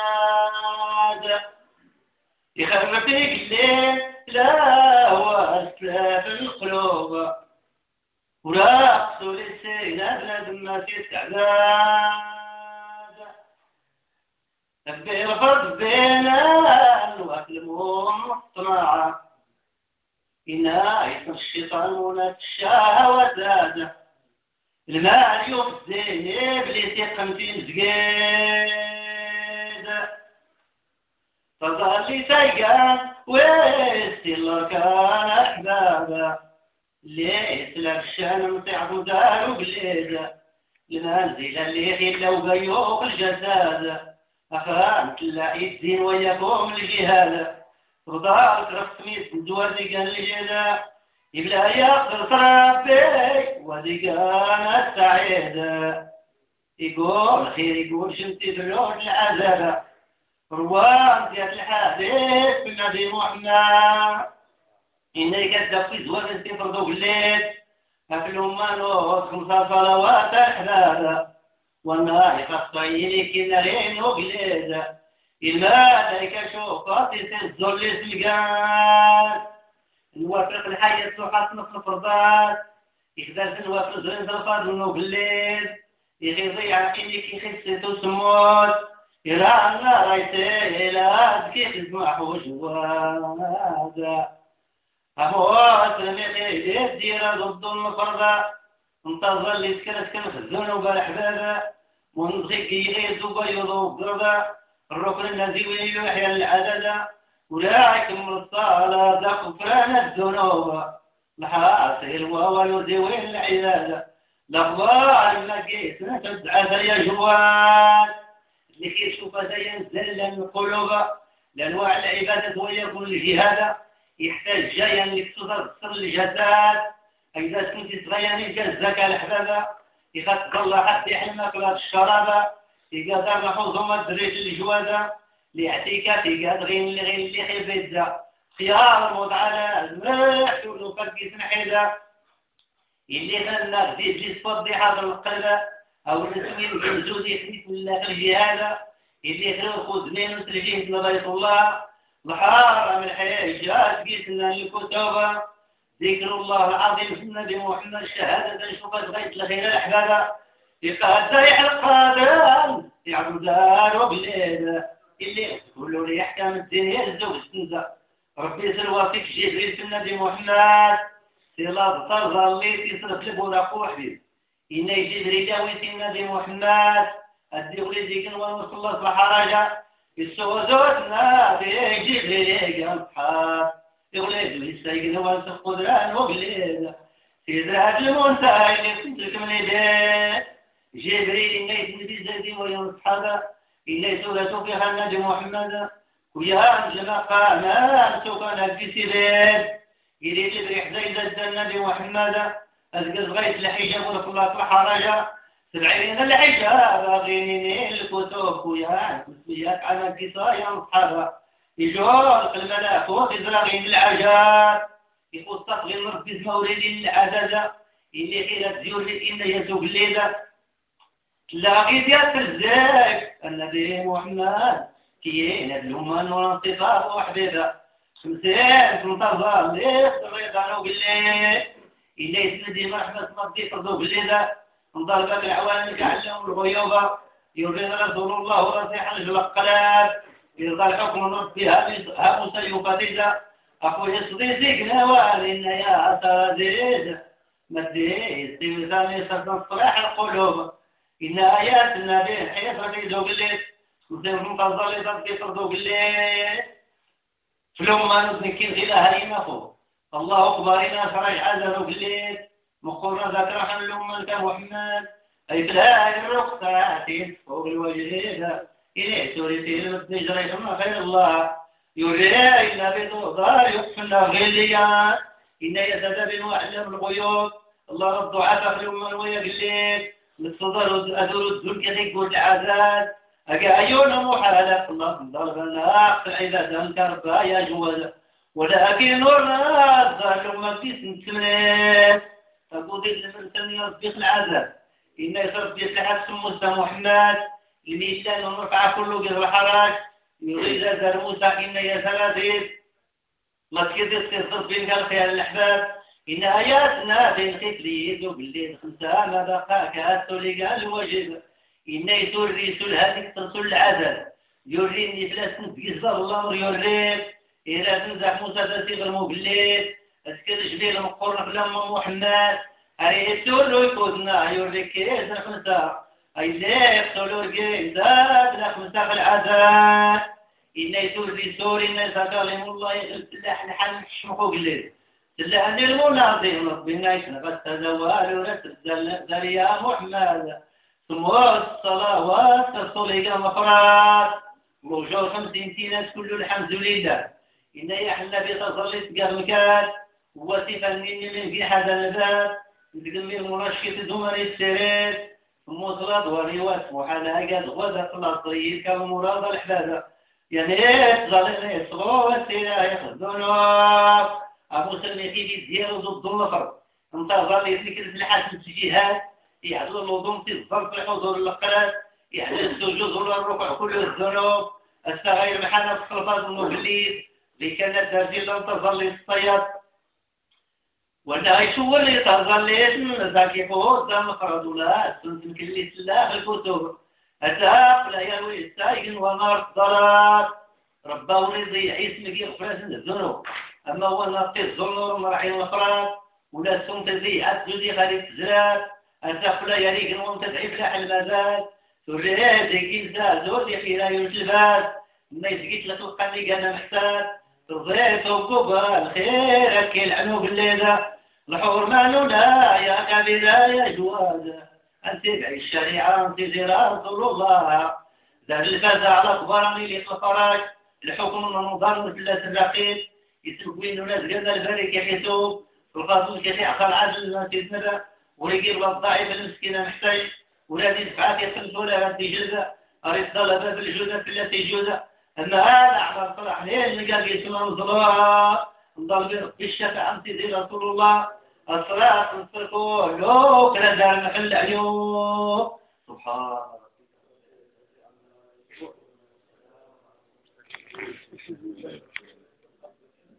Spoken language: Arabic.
محمد يخربك الليل لا في القلوب. ولا قصوا للسينة بلاد ما تستعباد تبير فرد بينا الوقت المصطنعة إناية الشيطان ونات الشهوة زادة المال يخزي بلي تقمتين زقيد فظل سيقان ويستي كان أحبابا. ليس لبشان مطيع دار وقليد المنزل اللي خلوا بيوق الجساد أخان تلاقي الدين وياكم الجهاد وضعت رسمي دوازي قال لي يبلا يقدر ربي ودي كانت سعيدة يقول خير يقول شمتي في اللون ديال الحديث بالنبي محمد. إني كذب في زواج انتي فرضو الليل أكلهم مانوس خمسة صلوات الحلال والنهار خطيني كنارين وقليد. الملائكة شوفات تهزر لسلقان نوافق الحياة الصحات نصف الفرضات. يخدر نوافق زرين زرفات منو بالليل يخي ضيع كيني كي خسيتو سموت يرانا رايتي لا كيف يسمح جواد أموت رميتي الديرة ضد المفرضة انتظر اللي سكنت كان خزون وقال حبابا ونضغي كي يغيظ وبيض وقربا الركن الذي يحيى العدد أولئك من الصلاة غفران الذنوب محاسن ويزوي العبادة الأخبار لقيت تدعى يا جوان اللي كيشوف ينزل القلوب لأنواع العبادة ويكون الجهاد يحتاج جايا انك تصر الجسد إذا كنت صغيرين كالزكاة الحبابة يخاف الله حتى يحلمك لا الشرابة. يقدر نحوظهم الدريج الجوادة لاعتكاف قاد غير غير اللي خير بيتزا خيار موضع على الماح ولو فرقي سنحيدا اللي خلنا في جلس فضي هذا القلب. أو نسوي الجوز يحديث من الله الجهاد اللي خلو خذ من وتلجيه نظرية الله محارم الحياة جاءت قيسنا الكتب ذكر الله العظيم في النبي محمد شهادة شوفت غيث لخير الأحباب يقاد يحلق قادم يعبدان وبليل اللي كله لي أحكام الدنيا الزوج استنزا ربي سلوى فيك جبريل في النبي محمد سلا طرز اللي تصرف لبوراق وحبيب إن جبريل في النبي محمد. كن ونص الله بحرجة زوجنا في جبريل قال صحاب يولد للسيد وانسخ قدران سيدرات المنتهى اللي كنت من يديه جبريل إنه يتنبي زيدي وينصحابه إلي سورة فيها النبي محمد. ويا أنجل قانا سوكان في سبيل إلي تبريح زيد النبي محمد. أذكر غيث الحجاب ولك الحرجة سبعين الحجاب غيني الكتب ويا كسبيات على الكسايا مصحبة يجور الملاك وخزرغين العجاب يقول صفغي مركز مورد العدد. اللي خيرت زيور لإن يزوج الليلة لاقي ديال الزاك النبي محمد كيين الأمان والانصفاء وحبيبة خمسين منتظر ليس الرضا وقلي إلا يسندي مرحبا تمضي فرضو قلي نضرب العوالم كعلم الغيوبة يريد رسول الله رسيحا القلاب يرضى الحكم ربي ها مسيوفة أخوي صديقك نوال يا أسرى مدي استمثال صدق صلاح القلوب. إن آيات النبي حيث رفيدو قلت وزيهم تظل تبقي تردو قلت فلما نذكر إلى هرينا فوق الله أكبر إنا فرج عزل قلت مقرنا ذكر حن لهم كان محمد. أي الهاي الرقصات فوق الوجه إليه سورتي المدن جريتم خير الله. يرى إلا بضوضار يقفنا غليا إن يتدبن وأعلم الغيوب. الله الضعاف في الأمة ويقلت الصدر أدور الدنيا يقول العذاب. أجا أيون محالة. الله ضربنا أخت عبادة كربا يا جوال ولكن نورنا الظالم في سنتمنات فقود الإنسان يصدق العذاب. إن يصرف يسحب سموسى محمد. الميشان ونرفع كله قد الحراج يريد أزر موسى إن ثلاثين. ما تكدس تصدق بين قال خيال الأحباب؟ إن آياتنا بين خفليد وبالليل خمسة ما بقى كأسو لقال الوجب إن يسور ريسول هذيك تنسول العذاب. يوريني ثلاث بيزار الله يوريك إذا تنزح موسى تسيغ المبليل أسكر جبيل مقرن لما محمد أي سولو يكوزنا يوريك كيز خمسة أي ليك سولو الجيل زاد لخمسة في العذاب إن يسور ريسول إن سكالم الله يغلب الله نحن نشمخو قليل لأن المناظر ربنا يشنغ الزوال ورسل يا محمد ثم الصلوات الصليقة مفرات وجو خمسين تينات كل الحمد لله إن يحل بتصلي قرمكات وصفا من في هذا الباب ذكر المنشط زمر السرير صلاة وريوات محالاقات غدا طريق كمراد الحبابة يعني ظلنا يصغوا السلاح يخذونه أبو سلمى في ديالو ضد النصر انتظر يذكر الحاكم الجهاد. يعدل الوضوم في الظرف الحضور القرات يحدث السجود ولا الركوع كل الذنوب. الصغير محنة الصلفات المبليس كانت درجة لم تظل الصياد ولا شو اللي تظل؟ اسم ذاك ذا مخرج لا سنت كل سلاح الكتب. أتاق لا يروي السايق ونار الضرات رباه رضي اسمك يغفر الذنوب. أما هو نقي الظلور مرحي الأفراد. ولا سم تزي عد زودي غادي تزرات أنت قلا يريك نوم تدعي فلاح المزاد تريد كيزا زودي خيرا يوتلباس ما يزقيت لك القلي أنا محتاج. تضيت وكبر الخير كي العنوب الليلة. الحور مالونا يا كبيرا يا جواد. أنت بعي الشريعة أنت زرار رسول الله ذا الفزع أخبارني اللي الفراج الحكم المنظر مثل الرقيق يسوين وناس قال البريك كثير عقل عاجل ما تتنبع ويجيب الضعيف المسكين محتاج. ولا تدفعات يخلص ولا هدي جزء. أريد طلبة في في التي جزء أما هذا عمل صلاح ليه اللي قال يسمى الصلاة؟ بالشفاعة أنت زي رسول الله الصلاة نصرفه لو كلا دار محل اليوم. سبحان الله.